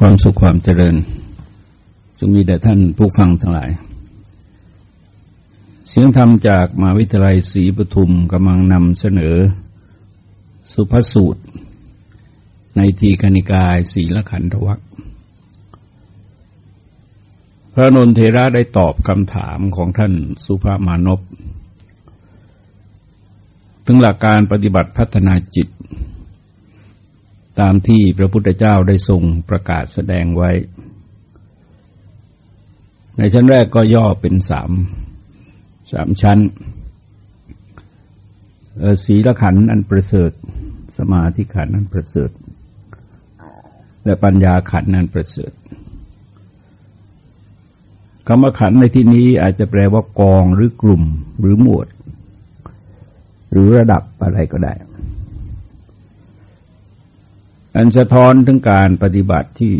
ความสุขความเจริญจงมีแด่ท่านผู้ฟังทั้งหลาย เสียงธรรมจากมหาวิทยาลัยศรีปทุมกำลังนำเสนอ สุภสูตร ในทีกนิกายศีลขันธวัคพระนนเทระได้ตอบคำถามของท่านสุภามานพถึงหลักการปฏิบัติพัฒนาจิต ตามที่พระพุทธเจ้าได้ทรงประกาศแสดงไว้ ในชั้นแรกก็ย่อเป็นสามสามชั้นศีลขันอันประเสริฐ สมาธิขันอันประเสริฐ และปัญญาขันอันประเสริฐคำว่าขันในที่นี้อาจจะแปลว่ากองหรือกลุ่มหรือหมวด หรือระดับอะไรก็ได้ อันสะท้อนถึงการปฏิบัติที่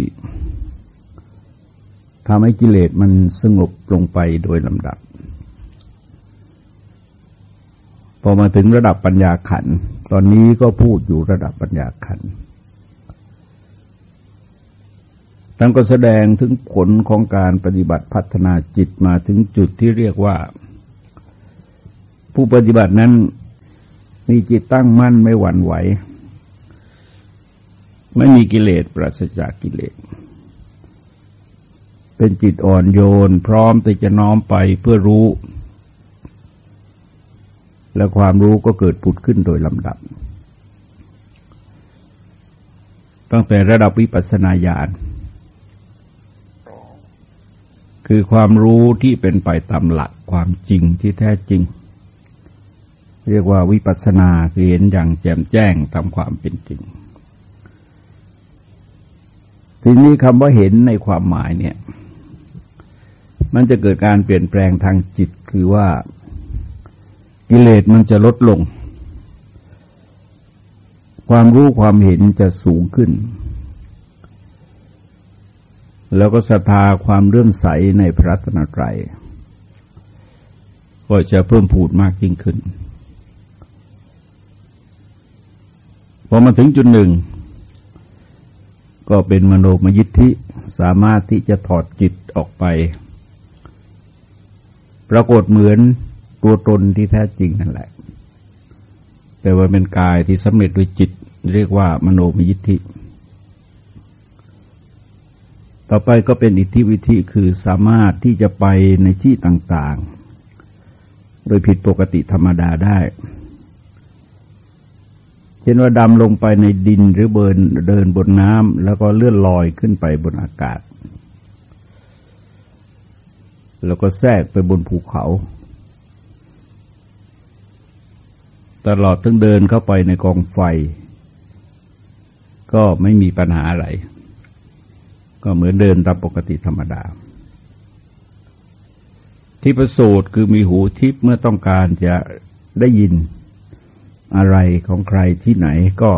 ทำให้กิเลสมันสงบลงไปโดยลำดับ พอมาถึงระดับปัญญาขัน ตอนนี้ก็พูดอยู่ระดับปัญญาขันท่านก็แสดงถึงผลของการปฏิบัติพัฒนาจิตมาถึงจุดที่เรียกว่า ผู้ปฏิบัตินั้นมีจิตตั้งมั่นไม่หวั่นไหว ไม่มีกิเลสปราศจากกิเลส เป็นจิตอ่อนโยน พร้อมที่จะน้อมไปเพื่อรู้ และความรู้ก็เกิดผุดขึ้นโดยลำดับ ตั้งแต่ระดับวิปัสสนาญาณคือความรู้ที่เป็นไปตามหลักความจริงที่แท้จริง เรียกว่าวิปัสสนาคือเห็นอย่างแจ่มแจ้งตามความเป็นจริง ทีนี้คำว่าเห็นในความหมายเนี่ย มันจะเกิดการเปลี่ยนแปลงทางจิตคือว่ากิเลสมันจะลดลง ความรู้ความเห็นจะสูงขึ้น แล้วก็ศรัทธาความเลื่อมใสในพระรัตนตรัยก็จะเพิ่มพูดมากยิ่งขึ้นพอมาถึงจุดหนึ่ง ก็เป็นมโนมยิทธิสามารถที่จะถอดจิตออกไป ปรากฏเหมือนตัวตนที่แท้จริงนั่นแหละ แต่ว่าเป็นกายที่สำเร็จด้วยจิต เรียกว่ามโนมยิทธิ ต่อไปก็เป็นอิทธิวิธีคือสามารถที่จะไปในที่ต่างๆ โดยผิดปกติธรรมดาได้ เช่นว่าดำลงไปในดินหรือเบินเดินบนน้ำแล้วก็เลื่อนลอยขึ้นไปบนอากาศ แล้วก็แทรกไปบนภูเขา ตลอดทั้งเดินเข้าไปในกองไฟ ก็ไม่มีปัญหาอะไร ก็เหมือนเดินตามปกติธรรมดา ที่ประสูตรคือมีหูทิพเมื่อต้องการจะได้ยิน อะไรของใครที่ไหนก็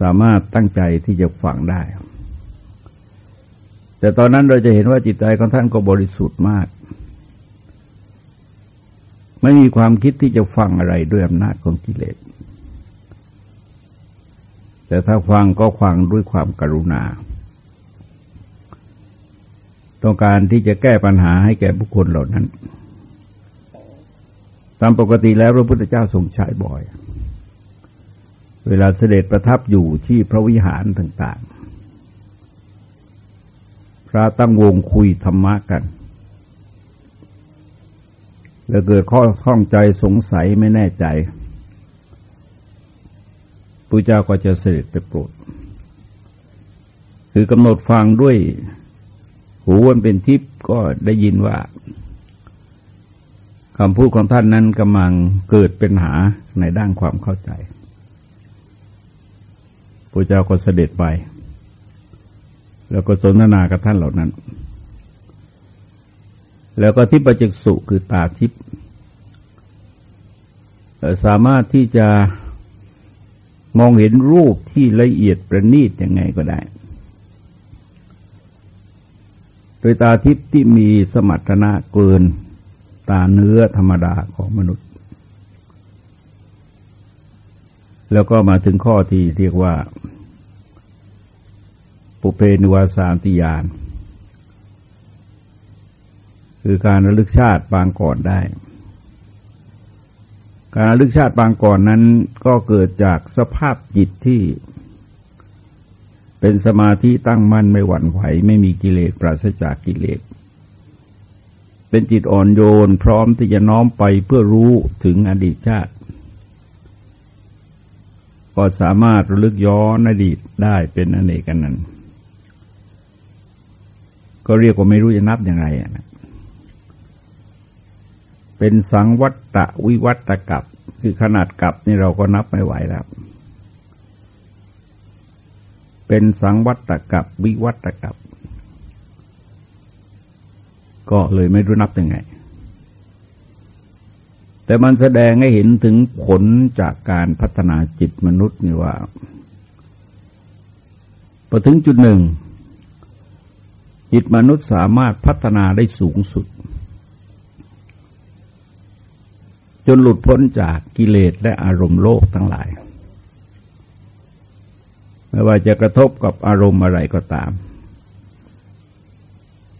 สามารถตั้งใจที่จะฟังได้ แต่ตอนนั้นเราจะเห็นว่าจิตใจของท่านก็บริสุทธิ์มาก ไม่มีความคิดที่จะฟังอะไรด้วยอำนาจของกิเลส แต่ถ้าฟังก็ฟังด้วยความกรุณาต้องการที่จะแก้ปัญหาให้แก่บุคคลเหล่านั้น ตามปกติแล้วพระพุทธเจ้าทรงใช้บ่อย เวลาเสด็จประทับอยู่ที่พระวิหารต่าง ๆ พระตั้งวงคุยธรรมะกัน แล้วเกิดข้อข้องใจสงสัยไม่แน่ใจพระเจ้าก็จะเสด็จไปโปรด คือกำหนดฟังด้วย หูวันเป็นทิพย์ก็ได้ยินว่า คำพูดของท่านนั้นกำลังเกิดเป็นหาในด้านความเข้าใจพระเจ้าก็เสด็จไป แล้วก็สนทนากับท่านเหล่านั้น แล้วก็ทิพจักสุคือตาทิพสามารถที่จะมองเห็นรูปที่ละเอียดประณีตยังไงก็ได้ โดยตาทิพย์ที่มีสมรรถนะเกิน ตาเนื้อธรรมดาของมนุษย์ แล้วก็มาถึงข้อที่เรียกว่า ปุเพนิวาสานติยาน คือการระลึกชาติบางก่อนได้ การระลึกชาติบางก่อนนั้นก็เกิดจากสภาพจิตที่เป็นสมาธิตั้งมั่นไม่หวั่นไหว ไม่มีกิเลสปราศจากกิเลส เป็นจิตอ่อนโยนพร้อมที่จะน้อมไปเพื่อรู้ถึงอดีตชาติ ก็สามารถระลึกย้อนอดีตได้เป็นอเนกันนั้น ก็เรียกว่าไม่รู้จะนับยังไงนะเป็นสังวัตตะวิวัตกับคือขนาดกับนี่เราก็นับไม่ไหวแล้ว เป็นสังวัตตะกับวิวัตกับ ก็เลยไม่รู้นับยังไง แต่มันแสดงให้เห็นถึงผลจากการพัฒนาจิตมนุษย์นี่ว่าพอถึงจุดหนึ่ง จิตมนุษย์สามารถพัฒนาได้สูงสุด จนหลุดพ้นจากกิเลสและอารมณ์โลกทั้งหลาย ไม่ว่าจะกระทบกับอารมณ์อะไรก็ตาม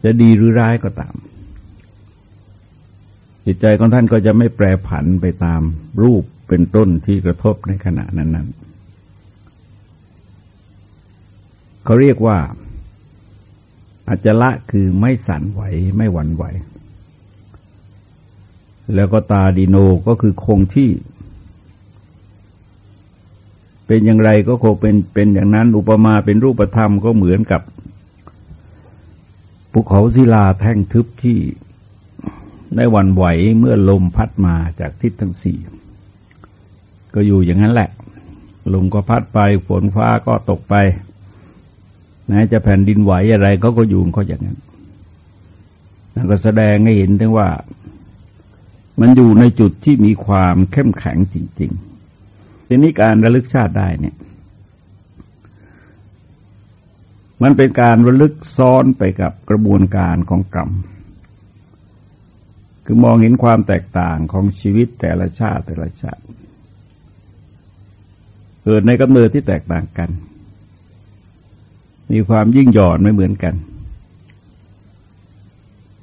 จะดีหรือร้ายก็ตาม จิตใจของท่านก็จะไม่แปรผันไปตามรูปเป็นต้นที่กระทบในขณะนั้น ๆ เขาเรียกว่าอาจละคือไม่สั่นไหวไม่หวั่นไหว แล้วก็ตาดีโนก็คือคงที่ เป็นอย่างไรก็คงเป็นเป็นอย่างนั้นอุปมาเป็นรูปธรรมก็เหมือนกับ ภูเขาศิลาแท่งทึบที่ได้วันไหวเมื่อลมพัดมาจากทิศทั้งสี่ ก็อยู่อย่างนั้นแหละ ลมก็พัดไปฝนฟ้าก็ตกไปนะจะแผ่นดินไหวอะไรเขาก็อยู่เขาอย่างนั้นนั่นก็แสดงให้เห็นถึงว่า มันอยู่ในจุดที่มีความเข้มแข็งจริงๆทีนี้การระลึกชาติได้เนี่ย มันเป็นการระลึกซ้อนไปกับกระบวนการของกรรม คือมองเห็นความแตกต่างของชีวิตแต่ละชาติแต่ละชาติ เกิดในกำเนิดที่แตกต่างกัน มีความยิ่งหย่อนไม่เหมือนกัน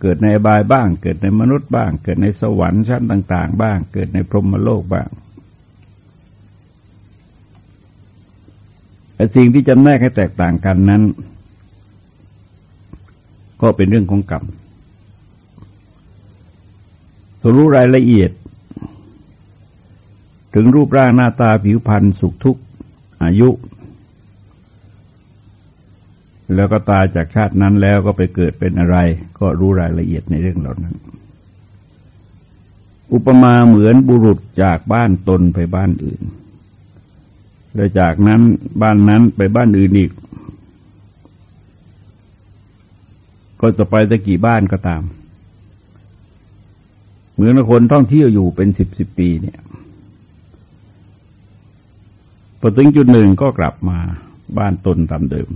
เกิดในบายบ้าง เกิดในมนุษย์บ้าง เกิดในสวรรค์ชั้นต่าง ๆ บ้าง เกิดในพรหมโลกบ้างแต่ สิ่งที่จำแนกให้แตกต่างกันนั้น ก็เป็นเรื่องของกรรมตัวรู้รายละเอียด ถึงรูปร่างหน้าตาผิวพรรณสุขทุกข์อายุ แล้วก็ตายจากชาตินั้นแล้วก็ไปเกิดเป็นอะไร ก็รู้รายละเอียดในเรื่องเหล่านั้น อุปมาเหมือนบุรุษจากบ้านตนไปบ้านอื่น แล้วจากนั้นบ้านนั้นไปบ้านอื่นอีก ก็จะไปตะกี่บ้านก็ตาม เหมือนคนท่องเที่ยวอยู่เป็นสิบสิบปีเนี่ยพอถึงจุดหนึ่งก็กลับมาบ้านตนตามเดิม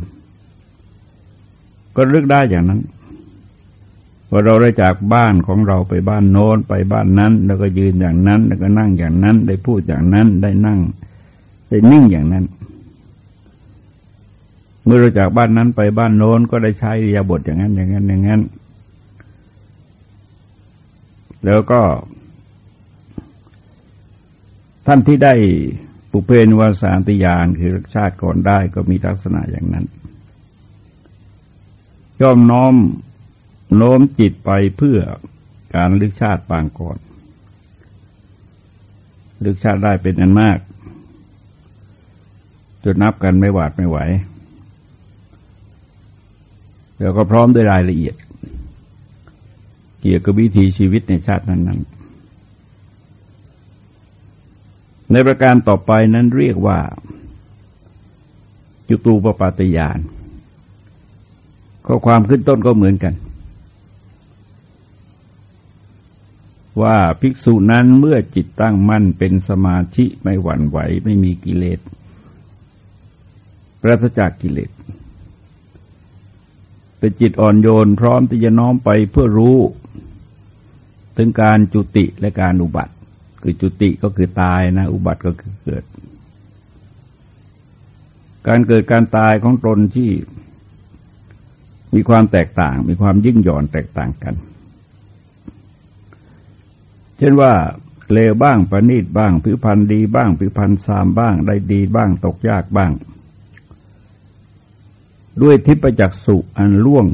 ก็เลือกได้อย่างนั้นว่าเราได้จากบ้านของเราไปบ้านโน้นไปบ้านนั้น แล้วก็ยืนอย่างนั้น แล้วก็นั่งอย่างนั้น ได้พูดอย่างนั้นได้นั่ง นิ่งอย่างนั้น เมื่อเราจากบ้านนั้นไปบ้านโน้นก็ได้ใช้ยาบทอย่างนั้น อย่างนั้นอย่างนั้น แล้วก็ ท่านที่ได้ปุเพนวาสานติยานคือชาติก่อนได้ก็มีลักษณะอย่างนั้นย่อมน้อมโน้มจิตไปเพื่อการลึกชาติปางก่อน ลึกชาติได้เป็นอันมาก จนนับกันไม่หวาดไม่ไหว แล้วก็พร้อมด้วยรายละเอียด เกี่ยวกับวิถีชีวิตในชาตินั้น ๆ ในประการต่อไปนั้นเรียกว่า จุตูปปาตยานข้อความขึ้นต้นก็เหมือนกัน ว่าภิกษุนั้นเมื่อจิตตั้งมั่นเป็นสมาธิไม่หวั่นไหวไม่มีกิเลส ปราศจากกิเลสเป็นจิตอ่อนโยนพร้อมที่จะน้อมไปเพื่อรู้ ถึงการจุติและการอุบัติ คือจุติก็คือตายนะอุบัติก็คือเกิด การเกิดการตายของตนที่มีความแตกต่าง มีความยิ่งหย่อนแตกต่างกัน เช่นว่าเลวบ้างประณีตบ้างผิวพรรณดีบ้างผิวพรรณซามบ้าง ได้ดีบ้างตกยากบ้าง ด้วยทิพจักสุอันล่วง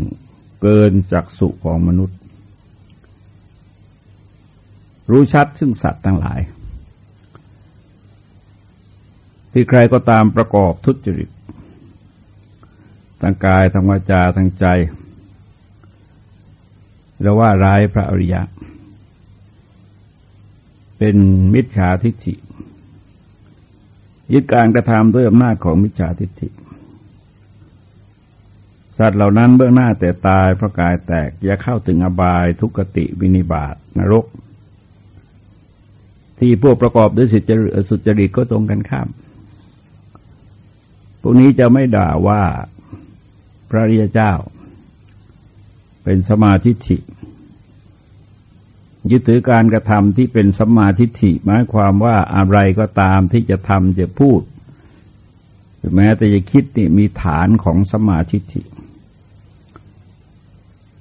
เกินจักสุของมนุษย์ รู้ชัดซึ่งสัตว์ทั้งหลาย ที่ใครก็ตามประกอบทุจริตทางกายทางวาจาทางใจเราว่าร้ายพระอริยะ เป็นมิจฉาทิฏฐิยึดการกระทำด้วยอำนาจของมิจฉาทิฏฐิ สัตว์เหล่านั้นเบื้องหน้าแต่ตายเพราะกายแตกอย่าเข้าถึงอบายทุกติวินิบาตนรก ที่พวกประกอบด้วยสุจริตก็ตรงกันข้าม พวกนี้จะไม่ด่าว่าพระริยเจ้า เป็นสมาธิิยึดถือการกระทำที่เป็นสมาธิิหมายความว่าอะไรก็ตามที่จะทำจะพูดแม้แต่จะคิดนี่มีฐานของสมาธิิ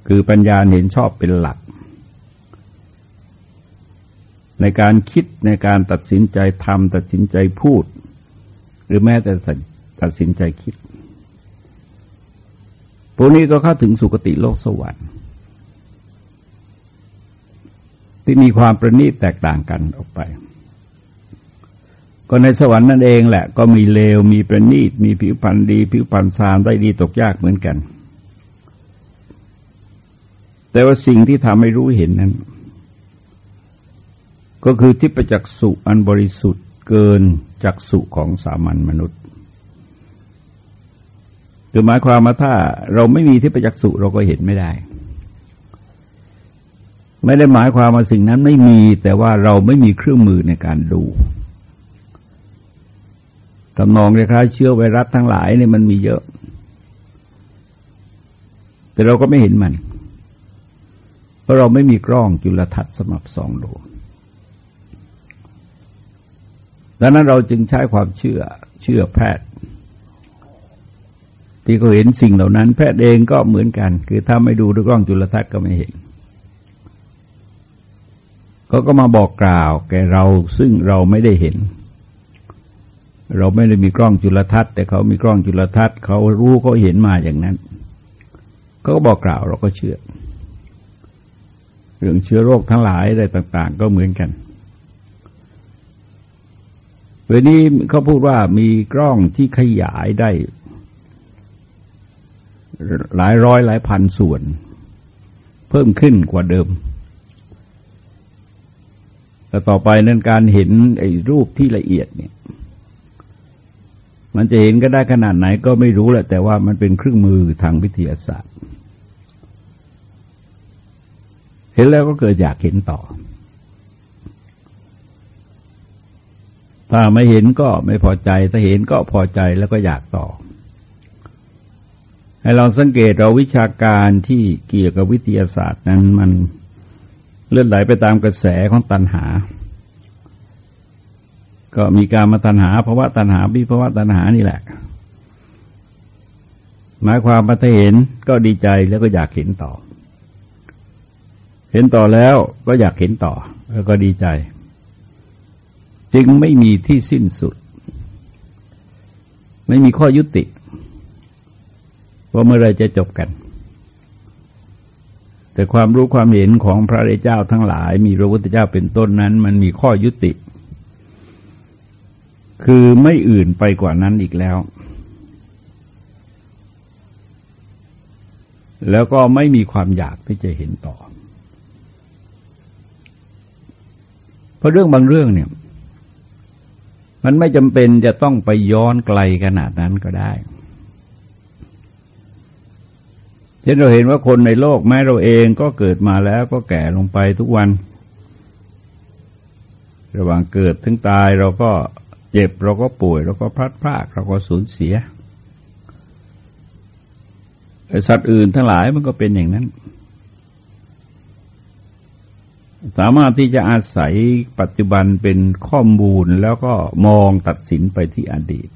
คือปัญญาเห็นชอบเป็นหลัก ในการคิดในการตัดสินใจทำตัดสินใจพูด หรือแม้แต่ตัดสินใจคิดพวกนี้ก็เข้าถึงสุคติโลกสวรรค์ ที่มีความประณีตแตกต่างกันออกไป ก็ในสวรรค์นั่นเองแหละ ก็มีเลวมีประณีตมีผิวพรรณดี ผิวพรรณซามได้ดีตกยากเหมือนกัน แต่ว่าสิ่งที่ทำให้รู้เห็นนั้น ก็คือที่ปจักสุอันบริสุทธิ์เกินจักสุของสามัญมนุษย์คือหมายความว่าถ้าเราไม่มีที่ปจักสุเราก็เห็นไม่ได้ ไม่ได้หมายความว่าสิ่งนั้นไม่มี แต่ว่าเราไม่มีเครื่องมือในการดูตำนองคล้ายเชื้อไวรัสทั้งหลายเนี่ยมันมีเยอะ แต่เราก็ไม่เห็นมัน ราะเราไม่มีกล้องจุลทรรศน์สำหรับส่องดูดังนั้นเราจึงใช้ความเชื่อเชื่อแพทย์ ที่เขาเห็นสิ่งเหล่านั้น แพทย์เองก็เหมือนกัน คือถ้าไม่ดูด้วยกล้องจุลทรรศน์ก็ไม่เห็นเขาก็มาบอกกล่าวแก่เราซึ่งเราไม่ได้เห็น เราไม่ได้มีกล้องจุลทรรศน์แต่เขามีกล้องจุลทรรศน์เขารู้เขาเห็นมาอย่างนั้นเขาก็บอกกล่าวเราก็เชื่อ เรื่องเชื้อโรคทั้งหลายอะไรต่าง ๆ ก็เหมือนกันเวลนี้เขาพูดว่ามีกล้องที่ขยายได้ หลายร้อยหลายพันส่วน เพิ่มขึ้นกว่าเดิม แต่ต่อไปนั้นการเห็นไอ้รูปที่ละเอียดเนี่ย มันจะเห็นก็ได้ขนาดไหนก็ไม่รู้แหละแต่ว่ามันเป็นเครื่องมือทางวิทยาศาสตร์ เห็นแล้วก็เกิดอยากเห็นต่อ ถ้าไม่เห็นก็ไม่พอใจ ถ้าเห็นก็พอใจแล้วก็อยากต่อ ให้เราสังเกตเราวิชาการที่เกี่ยวกับวิทยาศาสตร์นั้นมันเลื่อนไหลไปตามกระแสของตัณหา ก็มีการมาตัณหาภาวะตัณหาวิภาวะตัณหานี่แหละ หมายความมาถ้าเห็นก็ดีใจแล้วก็อยากเห็นต่อ ห็นต่อแล้วก็อยากเห็นต่อ แล้วก็ดีใจ จึงไม่มีที่สิ้นสุด ไม่มีข้อยุติ ว่าเมื่อไรจะจบกัน แต่ความรู้ความเห็นของพระเจ้าทั้งหลาย มีพระพุทธเจ้าเป็นต้นนั้น มันมีข้อยุติ คือไม่อื่นไปกว่านั้นอีกแล้วแล้วก็ไม่มีความอยากที่จะเห็นต่อ เพราะเรื่องบางเรื่องเนี่ย มันไม่จำเป็นจะต้องไปย้อนไกลขนาดนั้นก็ได้เช่นเราเห็นว่าคนในโลกแม้เราเองก็เกิดมาแล้วก็แก่ลงไปทุกวัน ระหว่างเกิดถึงตายเราก็เจ็บเราก็ป่วยเราก็พลัดพรากเราก็สูญเสียสัตว์อื่นทั้งหลายมันก็เป็นอย่างนั้น สามารถที่จะอาศัยปัจจุบันเป็นข้อมูลแล้วก็มองตัดสินไปที่อดีต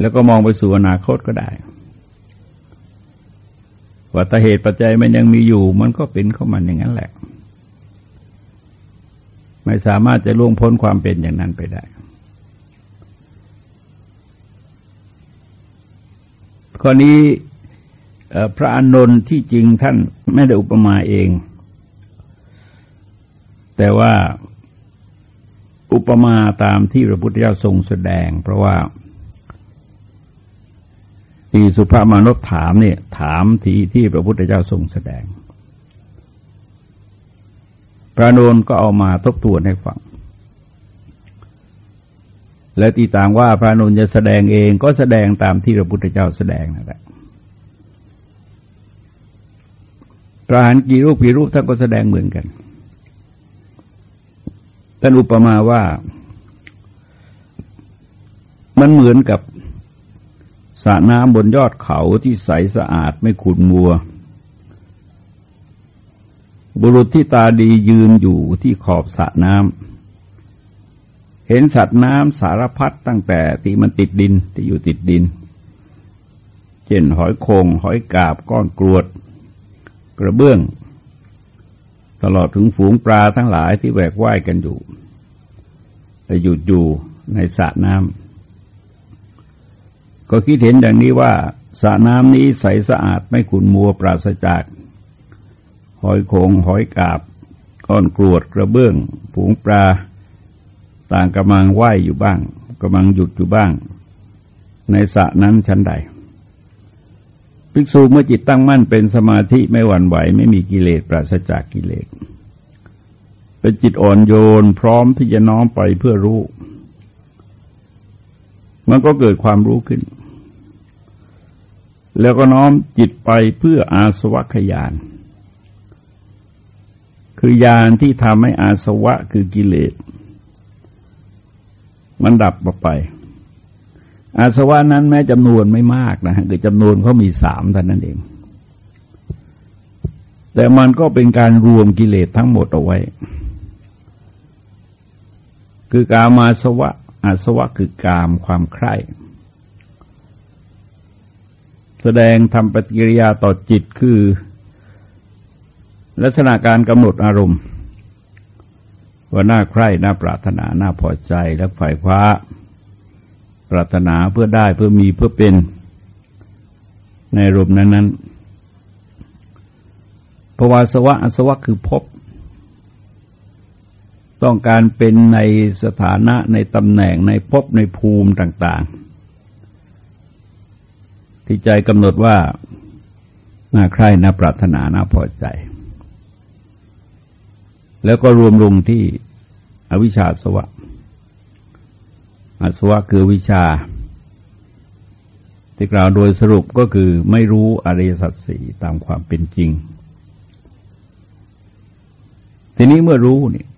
แล้วก็มองไปสู่อนาคตก็ได้ ว่าถ้าเหตุปัจจัยมันยังมีอยู่ มันก็เป็นเข้ามันอย่างนั้นแหละ ไม่สามารถจะล่วงพ้นความเป็นอย่างนั้นไปได้ ข้อนี้ พระอานนท์ที่จริงท่านไม่ได้อุปมาเอง แต่ว่าอุปมาตามที่พระพุทธเจ้าทรงแสดง เพราะว่าอีสุภามานพถามเนี่ยถามที่ที่พระพุทธเจ้าทรงแสดง พระนนก็เอามาทบทวนให้ฟัง และตีต่างว่าพระนนจะแสดงเองก็แสดงตามที่พระพุทธเจ้าแสดงนั่นแหละพ ระหันกี่รูปกี่รูปท่านก็แสดงเหมือนกันท่านอุปมาว่า มันเหมือนกับสระน้ำบนยอดเขาที่ใสสะอาดไม่ขุ่นมัว บุรุษที่ตาดียืนอยู่ที่ขอบสระน้ำเห็นสัตว์น้ำสารพัดตั้งแต่ที่มันติดดินที่อยู่ติดดิน เช่นหอยโคงหอยกาบก้อนกรวด กระเบื้อง ตลอดถึงฝูงปลาทั้งหลายที่แหวกว่ายกันอยู่แต่หยุดอยู่ในสระน้ำก็คิดเห็นอย่างนี้ว่าสระน้ำนี้ใสสะอาดไม่ขุ่นมัวปราศจากหอยโขงหอยกาบ ก้อนกรวดกระเบื้องผงปลา ต่างกำลังว่ายอยู่บ้างกำลังหยุดอยู่บ้าง ในสระนั้นชั้นใด ภิกษุเมื่อจิตตั้งมั่นเป็นสมาธิไม่หวั่นไหว ไม่มีกิเลสปราศจากกิเลสเป็นจิตอ่อนโยนพร้อมที่จะน้อมไปเพื่อรู้ มันก็เกิดความรู้ขึ้น แล้วก็น้อมจิตไปเพื่ออาสวะขยาน คือยานที่ทำให้อาสวะคือกิเลส มันดับไป อาสวะนั้นแม้จำนวนไม่มากนะฮะคือจำนวนเขามีสามเท่านั้นเอง แต่มันก็เป็นการรวมกิเลสทั้งหมดเอาไว้ คือกามาสวะ อาสวะคือกามความใคร่ แสดงทำปฏิกิริยาต่อจิตคือ ลักษณะการกำหนดอารมณ์ ว่าน่าใคร่น่าปรารถนา น่าพอใจและฝ่ายคว้า รารถนาเพื่อได้เพื่อมีเพื่อเป็นในอารมณ์นั้นภาวะสวะอสวะคือพบ ต้องการเป็นในสถานะในตำแหน่งในภพในภูมิต่าง ๆ ที่ใจกำหนดว่าน่าใคร่น่าปรารถนาน่าพอใจ แล้วก็รวมลงที่อวิชชาสวะ อสวะคือวิชา ที่กล่าวโดยสรุปก็คือไม่รู้อริยสัจสี่ตามความเป็นจริง ทีนี้เมื่อรู้เนี่ย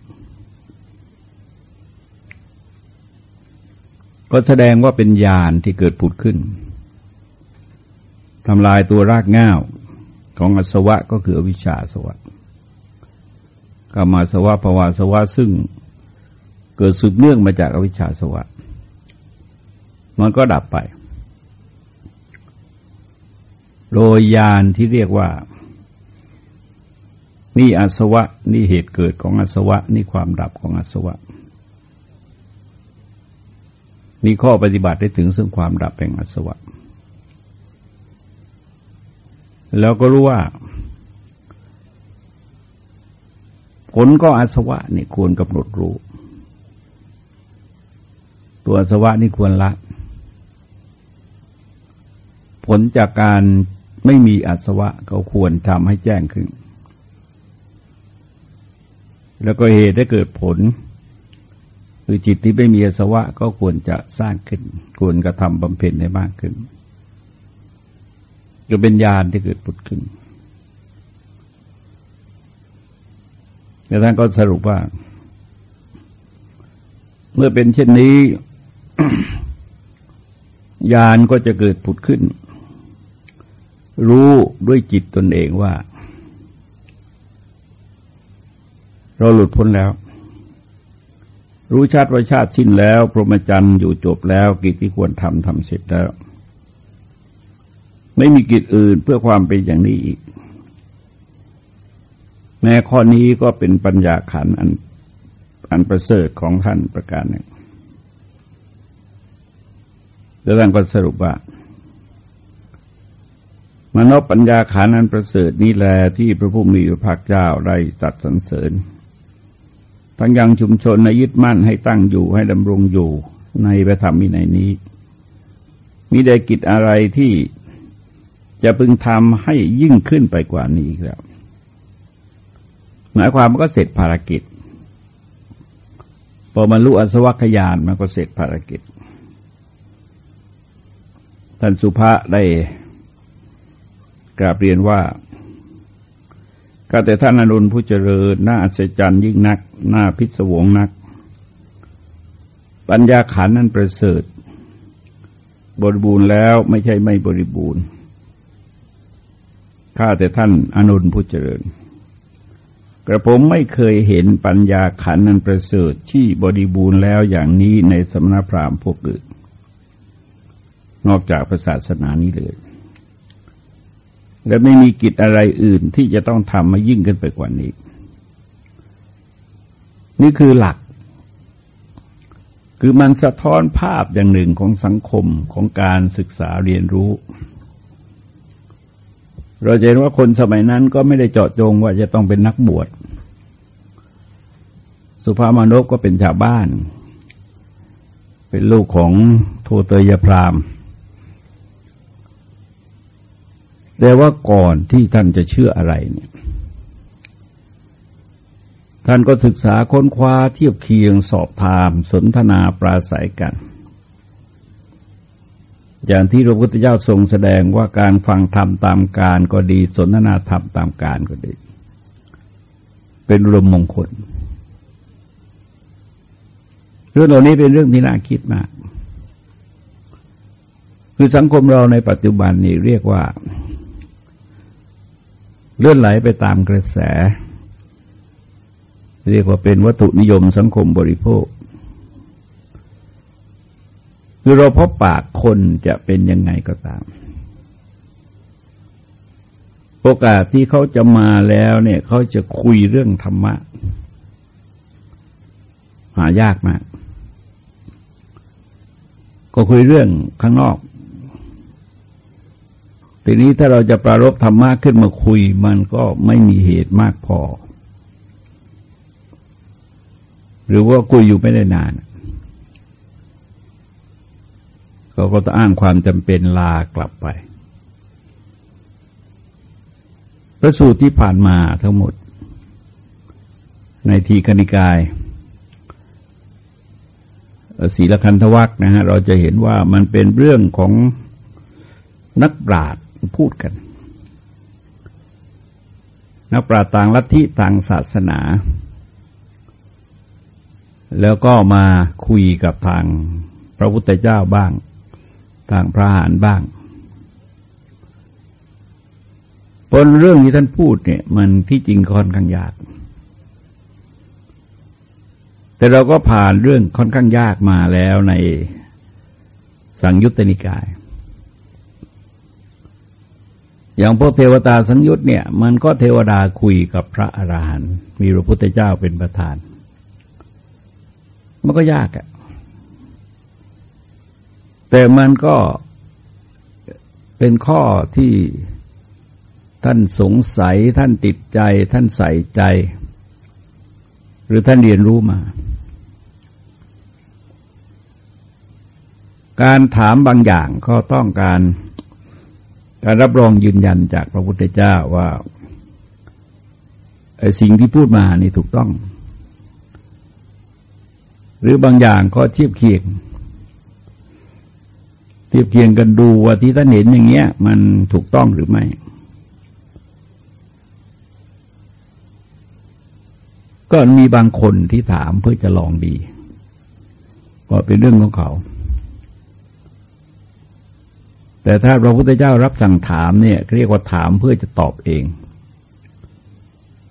ก็แสดงว่าเป็นญาณที่เกิดผุดขึ้นทำลายตัวรากง่าวของอสวะก็คืออวิชชาสวะกามาสวะภาวาสวะซึ่งเกิดสืบเนื่องมาจากอวิชชาสวะ มันก็ดับไป โดยญาณที่เรียกว่า นี่อสวะ นี่เหตุเกิดของอสวะ นี่ความดับของอสวะมีข้อปฏิบัติได้ถึงซึ่งความดับแห่งอสวะ แล้วก็รู้ว่า ผลก็อาสวะนี่ควรกำหนดรู้ตัวอสวะนี่ควรละ ผลจากการไม่มีอาสวะก็ควรทำให้แจ้งขึ้น แล้วก็เหตุได้เกิดผล คือจิตที่ไม่มีอสวะก็ควรจะสร้างขึ้น ควรกระทำบำเพ็ญให้มากขึ้นจะเป็นญาณที่เกิดปุดขึ้นแล้วท่านก็สรุปว่า เมื่อเป็นเช่นนี้ ญาณก็จะเกิดผุดขึ้น รู้ด้วยจิตตนเองว่า เราหลุดพ้นแล้ว รู้ชัดว่าชาติสิ้นแล้ว พรหมจรรย์อยู่จบแล้วกิจที่ควรทำทำเสร็จแล้ว ไม่มีกิจอื่นเพื่อความเป็นอย่างนี้อีก แม้ข้อนี้ก็เป็นปัญญาขันอันอันประเสริฐของท่านประการหนึ่งแล้วท่านก็สรุปว่า มนปัญญาขานันประเสริฐนี้แลที่พระผู้มีพระภาคเจ้าได้ตัดสรรเสริญ ทั้งยังชุมชนในยึดมั่นให้ตั้งอยู่ให้ดำรงอยู่ในพระธรรมมินัยนี้มีได้กิจอะไรที่จะพึงทำให้ยิ่งขึ้นไปกว่านี้ครับหมายความมันก็เสร็จภารกิจ พอมารู้อสวัคยานมันก็เสร็จภารกิจ ท่านสุภาได้ กราบเรียนว่าก็แต่ท่านอนุนผู้เจริญน่าอัศจรรย์ยิ่งนักน่าพิศวงนัก ปัญญาขันนั้นประเสริฐ บริบูรณ์แล้วไม่ใช่ไม่บริบูรณ์ข้าแต่ท่านอนุนผู้เจริญ กระผมไม่เคยเห็นปัญญาขันนั้นประเสริฐที่บริบูรณ์แล้วอย่างนี้ในสมณพราหมณ์พวกอื่นนอกจากศาสนานี้เลย และไม่มีกิจอะไรอื่นที่จะต้องทำมายิ่งขึ้นไปกว่านี้ นี่คือหลัก คือมันสะท้อนภาพอย่างหนึ่งของสังคมของการศึกษาเรียนรู้ เราจะเห็นว่าคนสมัยนั้นก็ไม่ได้เจาะจงว่าจะต้องเป็นนักบวช สุภามานพก็เป็นชาวบ้าน เป็นลูกของโทเตยพราม แต่ว่าก่อนที่ท่านจะเชื่ออะไรเนี่ย ท่านก็ศึกษาค้นคว้าเทียบเคียงสอบถามสนทนาปราศัยกัน อย่างที่พระพุทธเจ้าทรงแสดงว่าการฟังธรรมตามการก็ดี สนทนาธรรมตามการก็ดี เป็นรมมงคล เรื่องเหล่านี้เป็นเรื่องที่น่าคิดมาก คือสังคมเราในปัจจุบันนี้เรียกว่า เลื่อนไหลไปตามกระแส เรียกว่าเป็นวัตถุนิยมสังคมบริโภค คือเราพบปากคนจะเป็นยังไงก็ตาม โอกาสที่เขาจะมาแล้วเนี่ยเขาจะคุยเรื่องธรรมะ หายากมาก ก็คุยเรื่องข้างนอก ทีนี้ถ้าเราจะปรารบธรรมะขึ้นมาคุย มันก็ไม่มีเหตุมากพอ หรือว่าคุยอยู่ไม่ได้นานเขาก็ต้องอ้างความจำเป็นลากลับไปพระสูตรที่ผ่านมาทั้งหมด ในทีกนิกายศีลคันธวักนะฮะเราจะเห็นว่ามันเป็นเรื่องของนักปราชญ พูดกัน นักปราชญ์ต่างลัทธิต่างศาสนา แล้วก็มาคุยกับทางพระพุทธเจ้าบ้าง ทางพระหานบ้างผลเรื่องที่ท่านพูดเนี่ย มันที่จริงค่อนข้างยาก แต่เราก็ผ่านเรื่องค่อนข้างยากมาแล้วในสังยุตตนิกาย อย่างพวกเทวตาสังยุตเนี่ย มันก็เทวดาคุยกับพระอราหันต์มีพระพุทธเจ้าเป็นประธาน มันก็ยากอะแต่มันก็เป็นข้อที่ท่านสงสัยท่านติดใจ ท่านใส่ใจ หรือท่านเรียนรู้มา การถามบางอย่างก็ต้องการ การรับรองยืนยันจากพระพุทธเจ้าว่าสิ่งที่พูดมานี่ถูกต้อง หรือบางอย่างก็เทียบเคียง เทียบเคียงกันดูว่าที่ท่านเห็นอย่างเงี้ย มันถูกต้องหรือไม่ ก็มีบางคนที่ถามเพื่อจะลองดีก็เป็นเรื่องของเขา แต่ถ้าพระพุทธเจ้ารับสั่งถามเนี่ยเรียกว่าถามเพื่อจะตอบเอง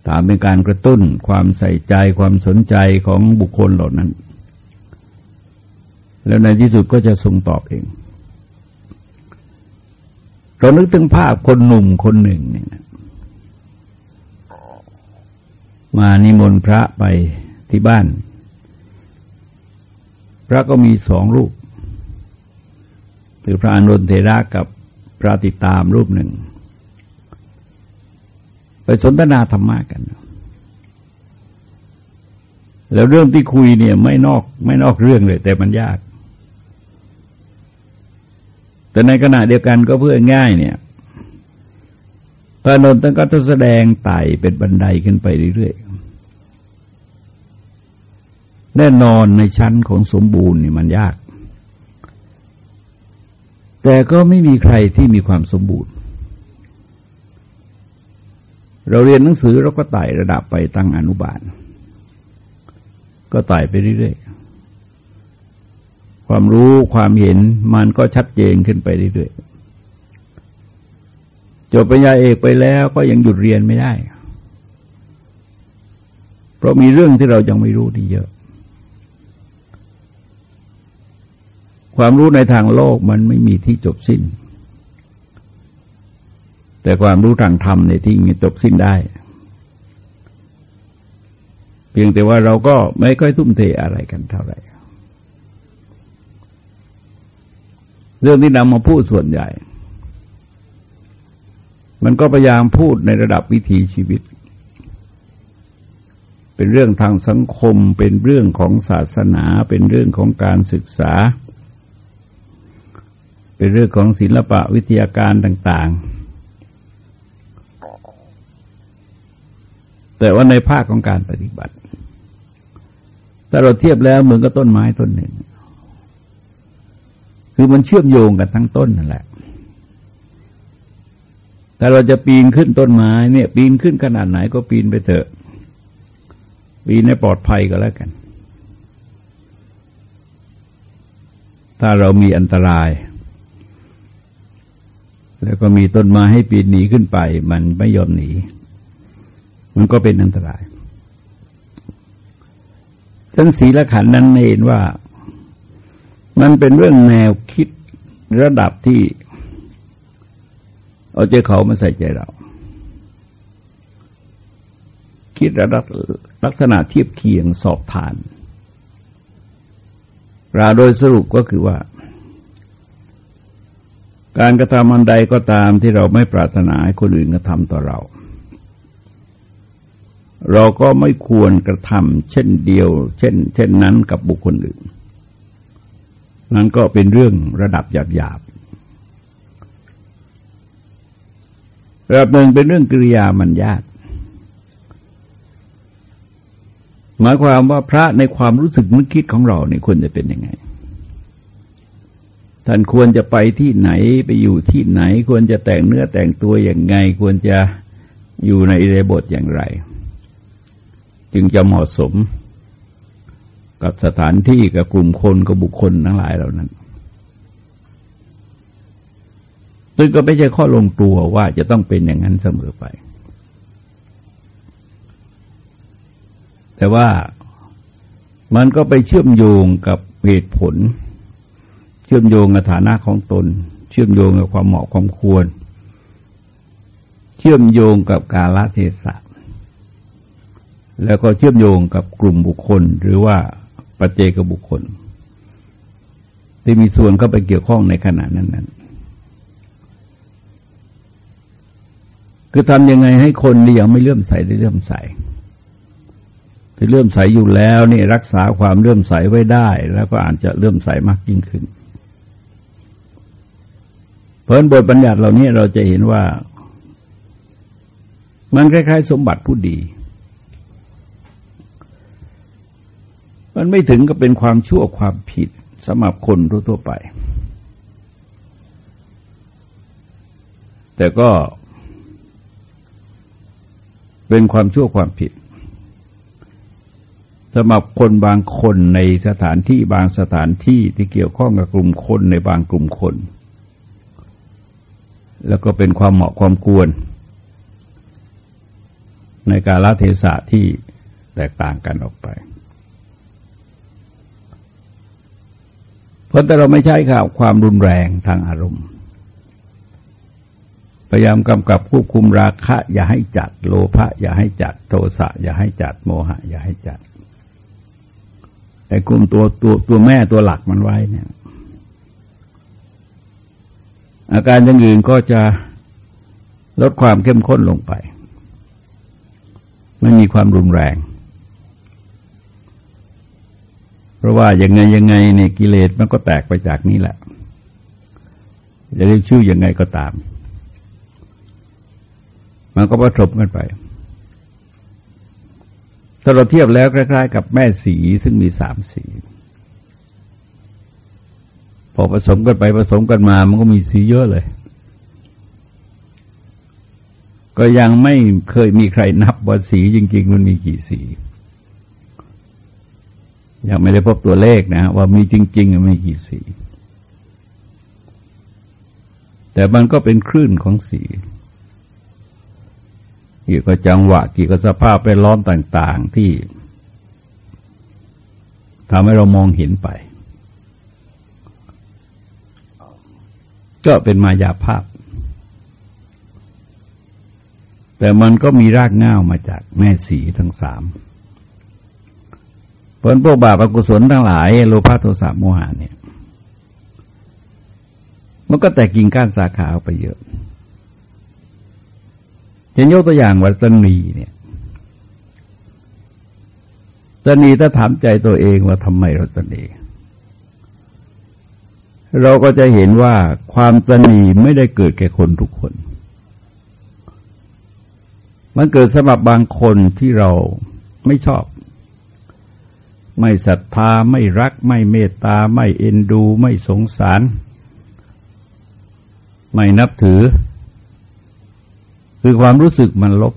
ถามเป็นการกระตุ้นความใส่ใจความสนใจของบุคคลเหล่านั้น แล้วในที่สุดก็จะทรงตอบเองเรานึกถึงภาพคนหนุ่มคนหนึ่งเนี่ยมานิมนต์พระไปที่บ้าน พระก็มีสองรูป คือพระอนุนเทระกับพระติตามรูปหนึ่ง ไปสนทนาธรรมะกัน แล้วเรื่องที่คุยเนี่ยไม่นอกไม่นอกเรื่องเลย แต่มันยาก แต่ในขณะเดียวกันก็เพื่อง่ายเนี่ย พระนนท์ท่านก็จะแสดงไต่เป็นบันไดขึ้นไปเรื่อยๆแน่นอนในชั้นของสมบูรณ์นี่มันยาก แต่ก็ไม่มีใครที่มีความสมบูรณ์ เราเรียนหนังสือเราก็ไต่ระดับไปตั้งอนุบาล ก็ไต่ไปเรื่อยๆ ความรู้ความเห็นมันก็ชัดเจนขึ้นไปเรื่อยๆ จบปริญญาเอกไปแล้วก็ยังหยุดเรียนไม่ได้ เพราะมีเรื่องที่เรายังไม่รู้ที่เยอะ ความรู้ในทางโลกมันไม่มีที่จบสิ้น แต่ความรู้ทางธรรมในที่มีจบสิ้นได้ เพียงแต่ว่าเราก็ไม่ค่อยทุ่มเทอะไรกันเท่าไหร่ เรื่องที่นำมาพูดส่วนใหญ่ มันก็พยายามพูดในระดับวิถีชีวิต เป็นเรื่องทางสังคม เป็นเรื่องของศาสนา เป็นเรื่องของการศึกษาเป็นเรื่องของศิลปะวิทยาการต่าง ๆ แต่ว่าในภาคของการปฏิบัติ ถ้าเราเทียบแล้วเหมือนกับต้นไม้ต้นหนึ่ง คือมันเชื่อมโยงกันทั้งต้นนั่นแหละ แต่เราจะปีนขึ้นต้นไม้เนี่ย ปีนขึ้นขนาดไหนก็ปีนไปเถอะ ปีนให้ปลอดภัยก็แล้วกัน ถ้าเรามีอันตราย แล้วก็มีต้นไม้ให้ปีนหนีขึ้นไป มันไม่ยอมหนี มันก็เป็นอันตราย ทั้งสีลขันนั้นเห็นว่า มันเป็นเรื่องแนวคิดระดับที่ เอาใจเขามาใส่ใจเรา คิดระดับลักษณะเทียบเคียงสอบทานราโดยสรุปก็คือว่า การกระทำอันใดก็ตามที่เราไม่ปรารถนาให้คนอื่นกระทำต่อเรา เราก็ไม่ควรกระทำเช่นเดียว เช่น เช่นนั้นกับบุคคลอื่น นั้นก็เป็นเรื่องระดับหยาบระดับหนึ่งเป็นเรื่องกิริยามันยากหมายความว่าพระในความรู้สึกนึกคิดของเราเนี่ยควรจะเป็นยังไง ท่านควรจะไปที่ไหนไปอยู่ที่ไหน ควรจะแต่งเนื้อแต่งตัวอย่างไง ควรจะอยู่ในอิเดบทอย่างไร จึงจะเหมาะสมกับสถานที่กับกลุ่มคนกับบุคคลทั้งหลายเหล่านั้นซึ่งก็ไม่ใช่ข้อลงตัวว่าจะต้องเป็นอย่างนั้นเสมอไป แต่ว่ามันก็ไปเชื่อมโยงกับเหตุผล ชื่อมโยงกับฐานะของตน เชื่อมโยงกับความเหมาะความควร เชื่อมโยงกับกาลเทศะแล้วก็เชื่อมโยงกับกลุ่มบุคคล หรือว่าปัจเจกบุคคล ที่มีส่วนเข้าไปเกี่ยวข้องในขณะนั้นนั้นคือทำยังไงให้คนที่ยังไม่เลื่อมใสได้เลื่อมใสที่เลื่อมใสอยู่แล้วนี่รักษาความเลื่อมใสไว้ได้ แล้วก็อาจจะเลื่อมใสมากยิ่งขึ้น เพราะบทบัญญัติเหล่านี้เราจะเห็นว่า มันคล้ายๆ สมบัติผู้ดี มันไม่ถึงกับเป็นความชั่วความผิดสำหรับคนทั่วๆไป แต่ก็เป็นความชั่วความผิดสำหรับคนบางคนในสถานที่บางสถานที่ที่เกี่ยวข้องกับกลุ่มคนในบางกลุ่มคน แล้วก็เป็นความเหมาะความควร ในการละเทศะที่แตกต่างกันออกไป เพราะแต่เราไม่ใช่ข่าวความรุนแรงทางอารมณ์ พยายามกำกับควบคุมราคะ อย่าให้จัด โลภะอย่าให้จัดโทสะอย่าให้จัดโมหะ อย่าให้จัดไอ้กลุ่มตัวตัวตัวแม่ตัวหลักมันไว้เนี่ย อาการอย่างอื่นก็จะลดความเข้มข้นลงไป ไม่มีความรุนแรง เพราะว่าอย่างไงยังไงเนี่ยกิเลสมันก็แตกไปจากนี้แหละจะเรียกชื่อยังไงก็ตาม มันก็ผสมกันไป ถ้าเราเทียบแล้วคล้ายๆ กับแม่สีซึ่งมีสามสี พอผสมกันไปผสมกันมา มันก็มีสีเยอะเลย ก็ยังไม่เคยมีใครนับว่าสีจริง ๆ มันมีกี่สี ยังไม่ได้พบตัวเลขนะ ว่ามีจริง ๆ มันมีกี่สี แต่มันก็เป็นคลื่นของสีเกี่ยวกับจังหวะเกี่ยวกับสภาพไปล้อมต่าง ๆ ที่ทำให้เรามองเห็นไป ก็เป็นมายาภาพ แต่มันก็มีรากง่าวมาจากแม่สีทั้งสามผลพวกบาปอกุศลทั้งหลาย โลภะโทสะโมหะเนี่ย มันก็แตกกิ่งก้านสาขาไปเยอะเห็นยกตัวอย่างวัตนีเนี่ยตนีถ้าถามใจตัวเองว่าทำไมเราตนี เราก็จะเห็นว่าความตนีไม่ได้เกิดแก่คนทุกคน มันเกิดสำหรับบางคนที่เราไม่ชอบ ไม่ศรัทธาไม่รัก ไม่เมตตา ไม่เอ็นดู ไม่สงสาร ไม่นับถือ คือความรู้สึกมันลบ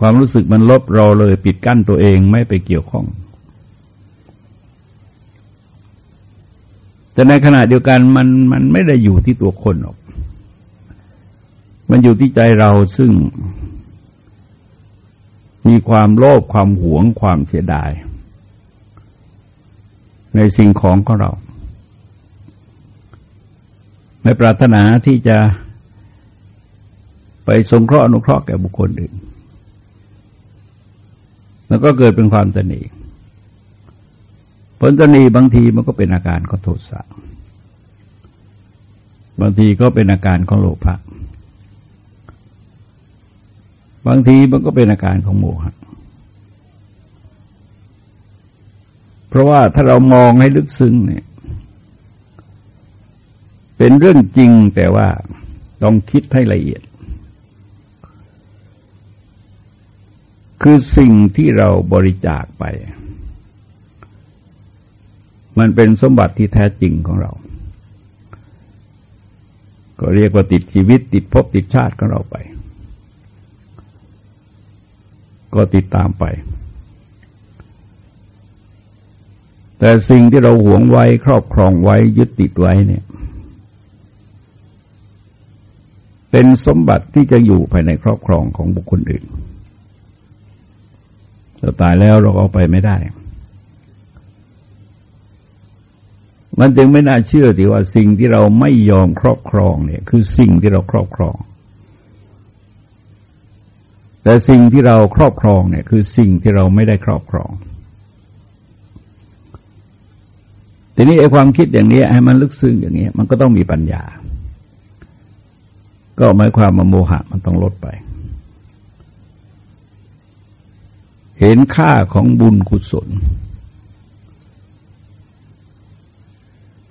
ความรู้สึกมันลบเราเลยปิดกั้นตัวเองไม่ไปเกี่ยวข้อง แต่ในขณะเดียวกันมันมันไม่ได้อยู่ที่ตัวคนหรอก มันอยู่ที่ใจเราซึ่ง มีความโลภความหวงความเสียดาย ในสิ่งของของเรา ไม่ปรารถนาที่จะไปสงเคราะห์อนุเคราะห์แก่บุคคลอื่น แล้วก็เกิดเป็นความตนี ผลตนีบางทีมันก็เป็นอาการของโทสะบางทีก็เป็นอาการของโลภะบางทีมันก็เป็นอาการของโมหะเพราะว่าถ้าเรามองให้ลึกซึ้งเนี่ย เป็นเรื่องจริงแต่ว่าต้องคิดให้ละเอียด คือสิ่งที่เราบริจาคไป มันเป็นสมบัติที่แท้จริงของเรา ก็เรียกว่าติดชีวิตติดภพติดชาติของเราไป ก็ติดตามไป แต่สิ่งที่เราหวงไว้ครอบครองไว้ยึดติดไว้เนี่ย เป็นสมบัติที่จะอยู่ภายในครอบครองของบุคคลอื่นถ้าตายแล้วเราเอาไปไม่ได้ มันจึงไม่น่าเชื่อที่ว่าสิ่งที่เราไม่ยอมครอบครองเนี่ย คือสิ่งที่เราครอบครอง แต่สิ่งที่เราครอบครองเนี่ย คือสิ่งที่เราไม่ได้ครอบครอง ทีนี้ไอ้ความคิดอย่างนี้ให้มันลึกซึ้งอย่างนี้มันก็ต้องมีปัญญา ก็หมายความมาโมหะมันต้องลดไป เห็นค่าของบุญกุศล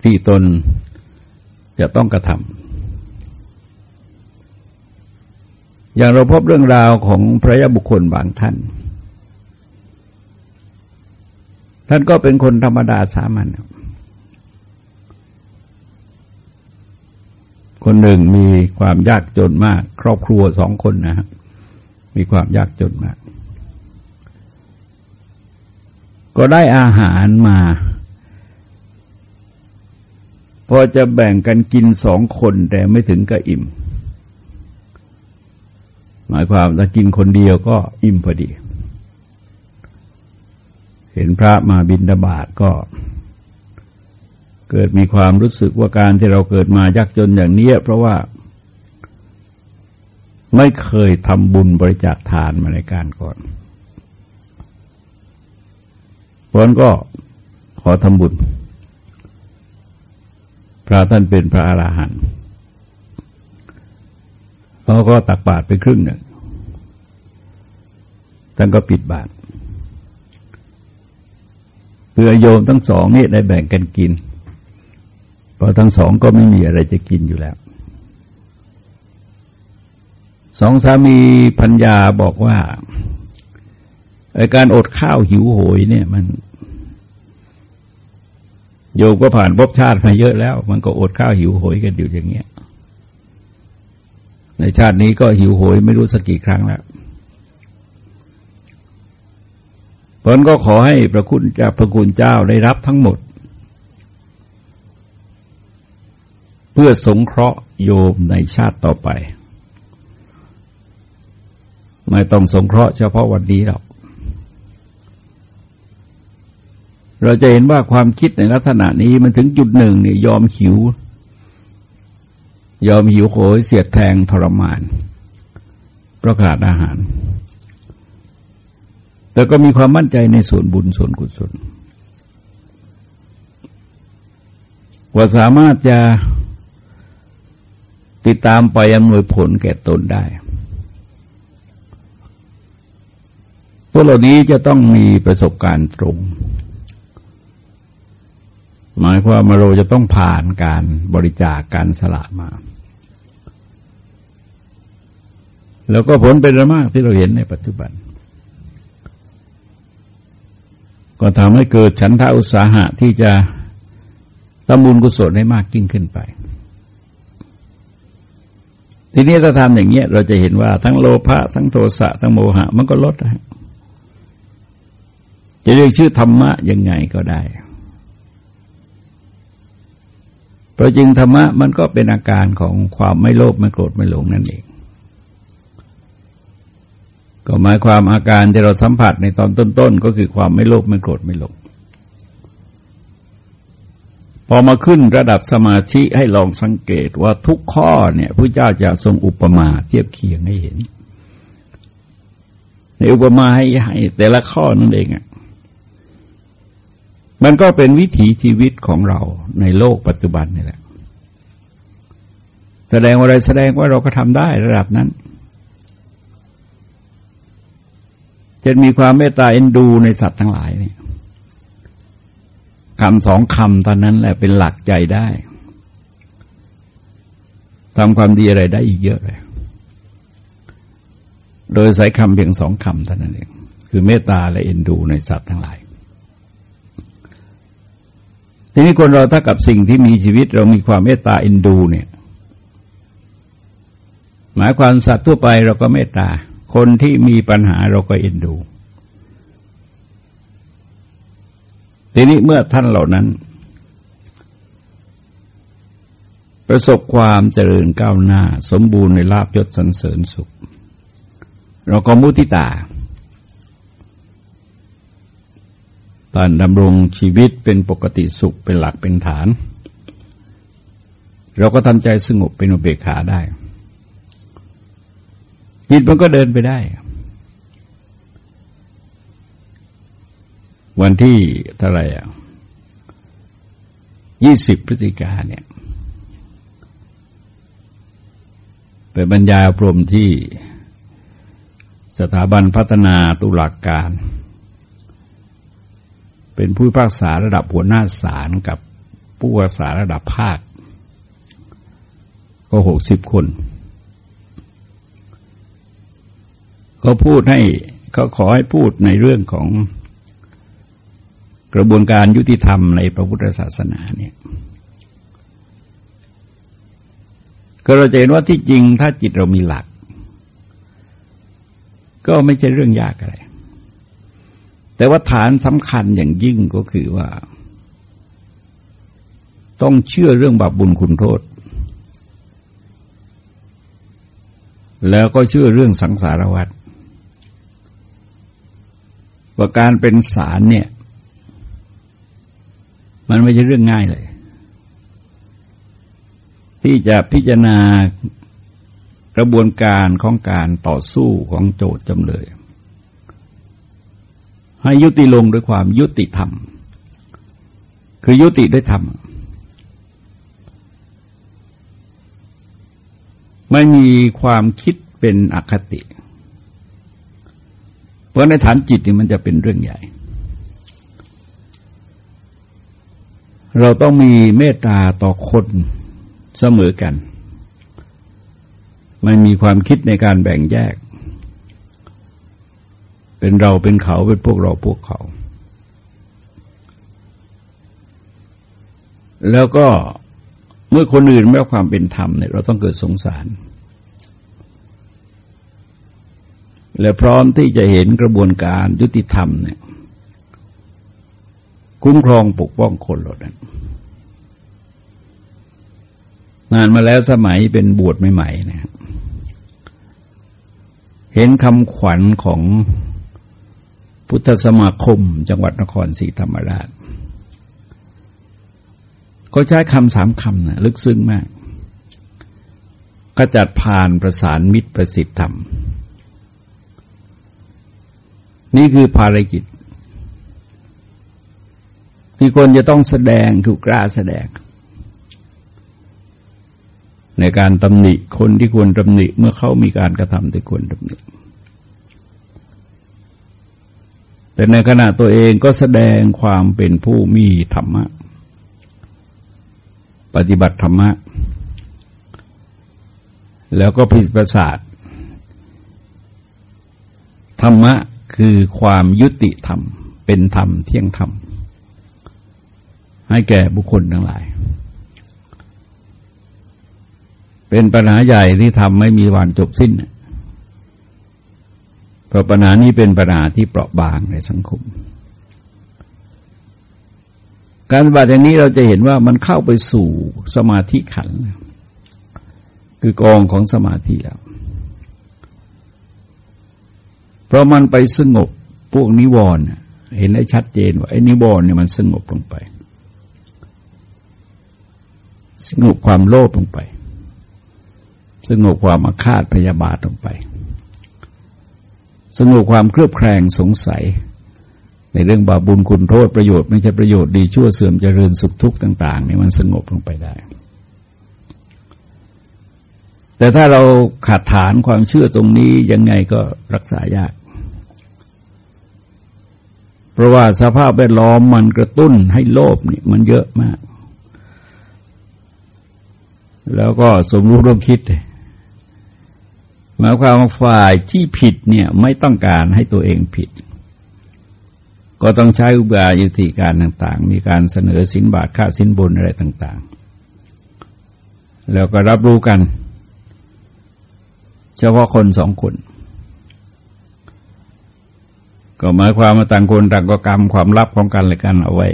ที่ตนจะต้องกระทำอย่างเราพบเรื่องราวของพระยาบุคคลบางท่าน ท่านก็เป็นคนธรรมดาสามัญคนหนึ่งมีความยากจนมาก ครอบครัวสองคนนะครับมีความยากจนมาก ก็ได้อาหารมา พอจะแบ่งกันกินสองคนแต่ไม่ถึงกับอิ่ม หมายความถ้ากินคนเดียวก็อิ่มพอดี เห็นพระมาบินดาบาตก็ เกิดมีความรู้สึกว่าการที่เราเกิดมายากจนอย่างนี้เพราะว่าไม่เคยทำบุญบริจาคทานมาในการก่อนเพราะนั้นก็ขอทำบุญ พระท่านเป็นพระอาหารหันต์เขาก็ตักบาตรไปครึ่งหนึ่งท่านก็ปิดบาตรเพื่อโยมทั้งสองนี่ได้แบ่งกันกิน เพราะทั้งสองก็ไม่มีอะไรจะกินอยู่แล้ว สองสามีพัญญาบอกว่า การอดข้าวหิวโหยเนี่ยมัน โยมก็ผ่านภพชาติมาเยอะแล้ว มันก็อดข้าวหิวโหยกันอยู่อย่างเงี้ย ในชาตินี้ก็หิวโหยไม่รู้สักกี่ครั้งแล้วผลก็ขอให้พระคุณจากพระคุณเจ้าได้รับทั้งหมด เพื่อสงเคราะห์โยมในชาติต่อไป ไม่ต้องสงเคราะห์เฉพาะวันนี้หรอก เราจะเห็นว่าความคิดในลักษณะนี้มันถึงจุดหนึ่งเนี่ยยอมหิว ยอมหิวโหยเสียดแทงทรมานเพราะขาดอาหาร แต่ก็มีความมั่นใจในส่วนบุญส่วนกุศลว่าสามารถจะติดตามไปอำนวยผลแก่ตนได้พวกเหล่านี้จะต้องมีประสบการณ์ตรง หมายความว่าเราจะต้องผ่านการบริจาคกการสละมา แล้วก็ผลเป็นระมากที่เราเห็นในปัจจุบัน ก็ทำให้เกิดฉันทาอุตสาหะที่จะทำบุญกุศลให้มากยิ่งขึ้นไป ทีนี้ถ้าทำอย่างเงี้ยเราจะเห็นว่าทั้งโลภะทั้งโทสะทั้งโมหะ มันก็ลดนะจะเรียกชื่อธรรมะยังไงก็ได้ เพ ราะจริงธรรมะมันก็เป็นอาการของความไม่โลภไม่โกรธไม่หลงนั่นเอง ก็หมายความอาการที่เราสัมผัสในตอนต้นๆก็คือความไม่โลภไม่โกรธไม่หลง พอมาขึ้นระดับสมาธิให้ลองสังเกตว่าทุกข้อเนี่ยพระเจ้าจะทรงอุปมาเทียบเคียงให้เห็นในอุปมาให้ให้แต่ละข้อนั่นเองอะ มันก็เป็นวิถีชีวิตของเราในโลกปัจจุบันนี่แหละ แสดงอะไรแสดงว่าเราก็ทำได้ระดับนั้นจะมีความเมตตาเอ็นดูในสัตว์ทั้งหลายเนี่ยคำสองคำตอนนั้นแหละเป็นหลักใจได้ทำความดีอะไรได้อีกเยอะเลย โดยใช้คำเพียงสองคำเท่านั้นเอง คือเมตตาและเอ็นดูในสัตว์ทั้งหลาย ทีนี้คนเราถ้ากับสิ่งที่มีชีวิตเรามีความเมตตาเอ็นดูเนี่ย หมายความสัตว์ทั่วไปเราก็เมตตา คนที่มีปัญหาเราก็เอ็นดู ทีนี้เมื่อท่านเหล่านั้น ประสบความเจริญก้าวหน้า สมบูรณ์ในลาบยศสันเสริญสุข เราก็มุทิตา ตอนดำรงชีวิตเป็นปกติสุขเป็นหลักเป็นฐาน เราก็ทำใจสงบเป็นอุเบกขาได้ จิตมันก็เดินไปได้ วันที่เท่าไหร่อะยี่สิบพฤศจิกาเนี่ยไปบรรยายพรมที่สถาบันพัฒนาตุลาการ เป็นผู้ภาคษาระดับหัวหน้าศาลกับผู้ภาคษาระดับภาค ก็หกสิบคนเขาพูดให้เขาขอให้พูดในเรื่องของกระบวนการยุติธรรมในพระพุทธศาสนาเนี่ยก็เราจะเห็นว่าที่จริงถ้าจิตเรามีหลัก ก็ไม่ใช่เรื่องยากอะไร แต่ว่าฐานสำคัญอย่างยิ่งก็คือว่า ต้องเชื่อเรื่องบาปบุญคุณโทษ แล้วก็เชื่อเรื่องสังสารวัฏว่าการเป็นสารเนี่ย มันไม่ใช่เรื่องง่ายเลย ที่จะพิจารณากระบวนการของการต่อสู้ของโจทย์จำเลย ให้ยุติลงด้วยความยุติธรรม คือยุติด้วยธรรม ไม่มีความคิดเป็นอคติ เพราะในฐานจิตนี่มันจะเป็นเรื่องใหญ่ เราต้องมีเมตตาต่อคนเสมอกัน ไม่มีความคิดในการแบ่งแยก เป็นเราเป็นเขาเป็นพวกเราพวกเขา แล้วก็เมื่อคนอื่นไม่รับความเป็นธรรมเนี่ยเราต้องเกิดสงสาร และพร้อมที่จะเห็นกระบวนการยุติธรรมเนี่ยคุ้มครองปกป้องคนเหล่านั้นนานมาแล้วสมัยเป็นบวชใหม่ๆนะครับเห็นคำขวัญของ พุทธสมาคมจังหวัดนครศรีธรรมราช ก็ใช้คำสามคำนะลึกซึ้งมากก็จัดผ่านประสานมิตรประสิทธิธรรม นี่คือภารกิจ ที่คนจะต้องแสดงถูกกล้าแสดง ในการตำหนิคนที่ควรตำหนิเมื่อเขามีการกระทำที่ควรตำหนิ แต่ในขณะตัวเองก็แสดงความเป็นผู้มีธรรมะ ปฏิบัติธรรมะ แล้วก็พิประสาทธรรมะคือความยุติธรรม เป็นธรรมเที่ยงธรรม ให้แก่บุคคลทั้งหลาย เป็นปัญหาใหญ่ที่ทำไม่มีวันจบสิ้น เพราะปัญหานี้เป็นปัญหาที่เปราะบางในสังคม การปฏิบัติอย่างนี้เราจะเห็นว่ามันเข้าไปสู่สมาธิขัน คือกองของสมาธิแล้ว เพราะมันไปสงบพวกนิวรณ์เห็นได้ชัดเจนว่าไอ้นิวรณ์เนี่ยมันสงบลงไป สงบความโลภลงไป สงบความอาฆาตพยาบาทลงไป สงบความเครือบแคลงสงสัย ในเรื่องบาปบุญคุณโทษประโยชน์ไม่ใช่ประโยชน์ดีชั่วเสื่อมเจริญสุขทุกข์ต่างๆนี่มันสงบลงไปได้ แต่ถ้าเราขาดฐานความเชื่อตรงนี้ยังไงก็รักษายาก เพราะว่าสภาพแวดล้อมมันกระตุ้นให้โลภนี่มันเยอะมาก แล้วก็สมรู้ร่วมคิดเลย หมายความว่าฝ่ายที่ผิดเนี่ยไม่ต้องการให้ตัวเองผิด ก็ต้องใช้อุบายยุติการต่างๆ มีการเสนอสินบาทค่าสินบนอะไรต่าง ๆ แล้วก็รับรู้กัน เฉพาะคนสองคนก็หมายความว่าต่างคนต่างก็กรรมความลับของกันและกันเอาไว้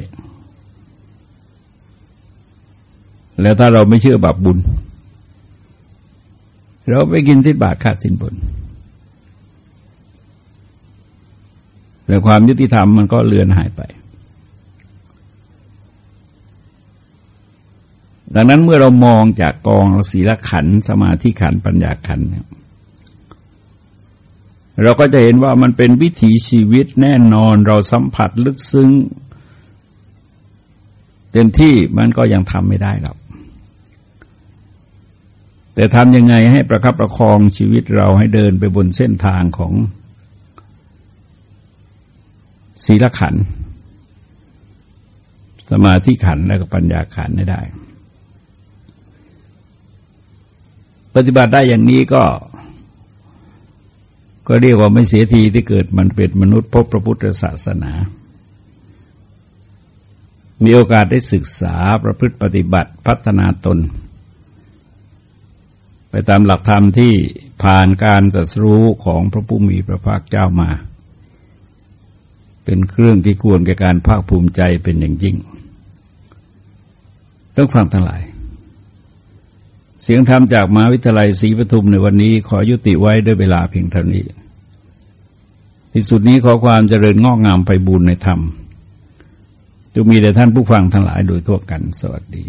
แล้วถ้าเราไม่เชื่อบาปบุญ เราไปกินทิศบาทขาดสินบนแต่ความยุติธรรมมันก็เลือนหายไป ดังนั้นเมื่อเรามองจากกองศีลขันสมาธิขันปัญญาขันเราก็จะเห็นว่ามันเป็นวิถีชีวิตแน่นอนเราสัมผัสลึกซึ้ง เต็มที่มันก็ยังทำไม่ได้หรอก แต่ทำยังไงให้ประคับประคองชีวิตเราให้เดินไปบนเส้นทางของศีลขัน สมาธิขันและก็ปัญญาขันได้ ปฏิบัติได้อย่างนี้ก็ ก็เรียกว่าไม่เสียทีที่เกิดมันเป็นมนุษย์พบพระพุทธศาสนา มีโอกาสได้ศึกษาประพฤติปฏิบัติพัฒนาตน ไปตามหลักธรรมที่ผ่านการจัดรู้ของพระผู้มีพระภาคเจ้ามา เป็นเครื่องที่ควรแก่การภาคภูมิใจเป็นอย่างยิ่ง ต้องฟังทั้งหลาย เสียงธรรมจากมหาวิทยาลัยศรีปทุมในวันนี้ขอยุติไว้ด้วยเวลาเพียงเท่านี้ ที่สุดนี้ขอความเจริญงอกงามไปบูรณนธรรมจะมีแด่ท่านผู้ฟังทั้งหลายโดยทั่วกันสวัสดี